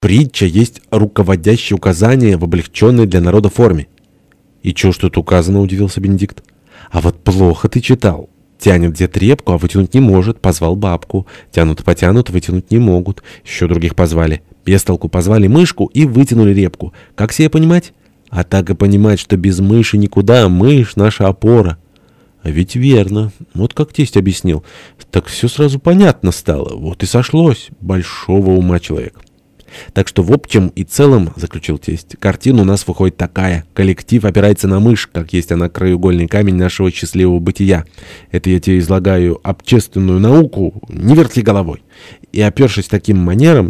Притча есть руководящее указание в облегченной для народа форме. «И чё ж тут указано?» — удивился Бенедикт. «А вот плохо ты читал. Тянет дед репку, а вытянуть не может. Позвал бабку. Тянут-потянут, вытянуть не могут. Еще других позвали. Без толку позвали мышку и вытянули репку. Как себе понимать? А так и понимать, что без мыши никуда. Мышь — наша опора». А ведь верно. Вот как тесть объяснил. Так все сразу понятно стало. Вот и сошлось. Большого ума человек. Так что в общем и целом, заключил тесть, картина у нас выходит такая. Коллектив опирается на мышь, как есть она краеугольный камень нашего счастливого бытия. Это я тебе излагаю общественную науку, не вертли головой. И опершись таким манером,